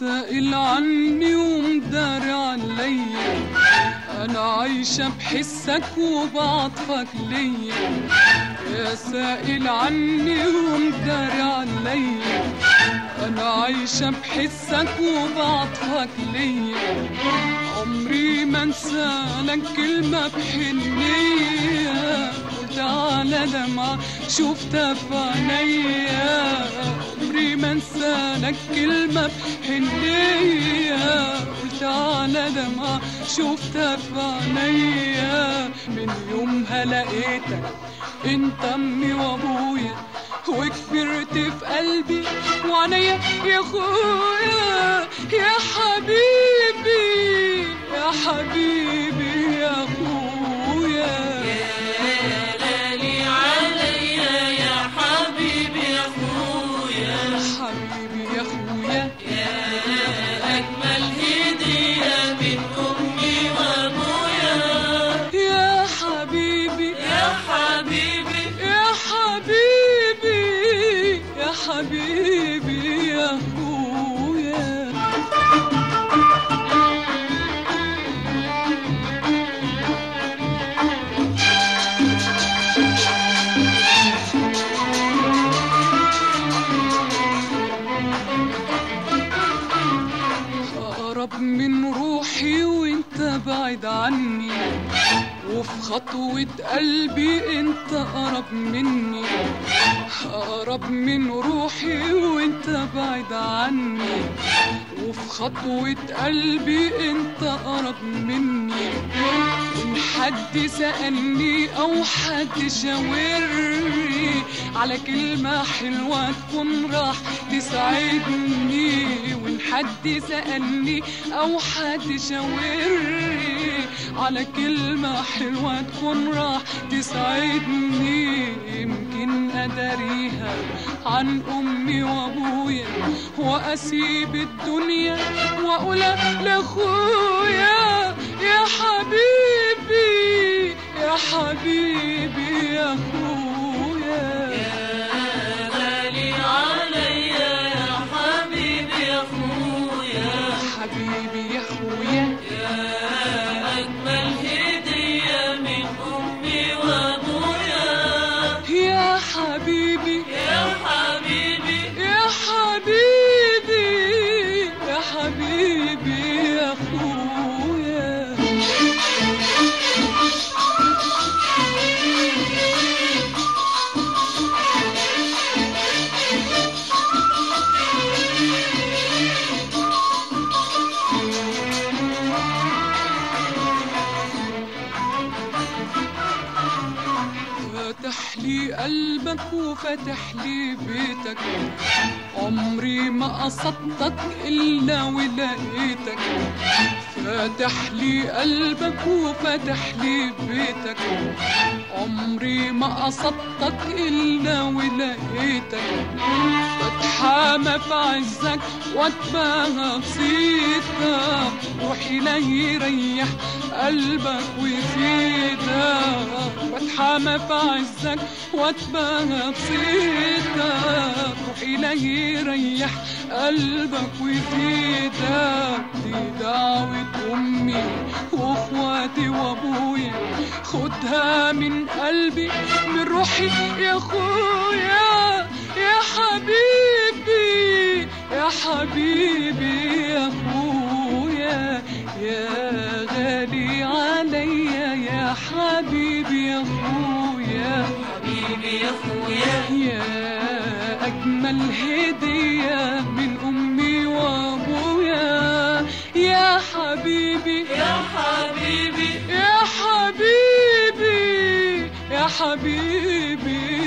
سائل عني ومدار عليا أنا عايشة بحسك وبعطفك ليا. يا سائل عني ومدار عليا أنا عايشة بحسك وبعطفك ليا. عمري ما انسى لك كلمة بحنية. دمعة شفتها في عينيا عمري ما انسى كلمة بحنية قلت على دمعة شفتها في عينيا من يومها لقيتك انت امي وأبويا وكبرت في قلبي. وعينيا يا أخويا يا حبيبي يا حبيبي حبيبي يا اخويا روحي وانت بعيد عني وفي خطوة قلبي انت اقرب مني اقرب من روحي وانت بعيد عني. وفي خطوة قلبي انت اقرب مني. ان حد سألني أو حد شاورني على كلمة حلوة تكون راح تسعدني وإن حد سألني أو حد شاورني على كلمة حلوة تكون راح تسعدني يمكن أداريها عن أمي وأبويا وأسيب الدنيا وأقول لأخويا يا حبيبي يا حبيبي يا أخويا. يا غالي عليا يا حبيبي يا أخويا. حبيبي يا أخويا. يا اجمل هديه فاتح لي قلبك وفاتح لي بيتك. عمري ما قصدتك إلا ولقيتك. فاتح لي قلبك وفاتح لي بيتك. عمري ما قصدتك إلا ولقيتك. بتحامى في عزك واتباهى بصيتك روحي لا يريح قلبك ويفيدك بتحامى في عزك واتباهى بصيتك لا يريح قلبك ويفيدك دي دعوة أمي وأخواتي وأبويا خدها من قلبي من روحي. يا أخويا يا حبيبي يا حبيبي يا أخويا يا حبيبي يا خويا حبيبي يا خويا. يا أجمل هدية من أمي وأبويا. يا حبيبي يا حبيبي. يا حبيبي يا حبيبي.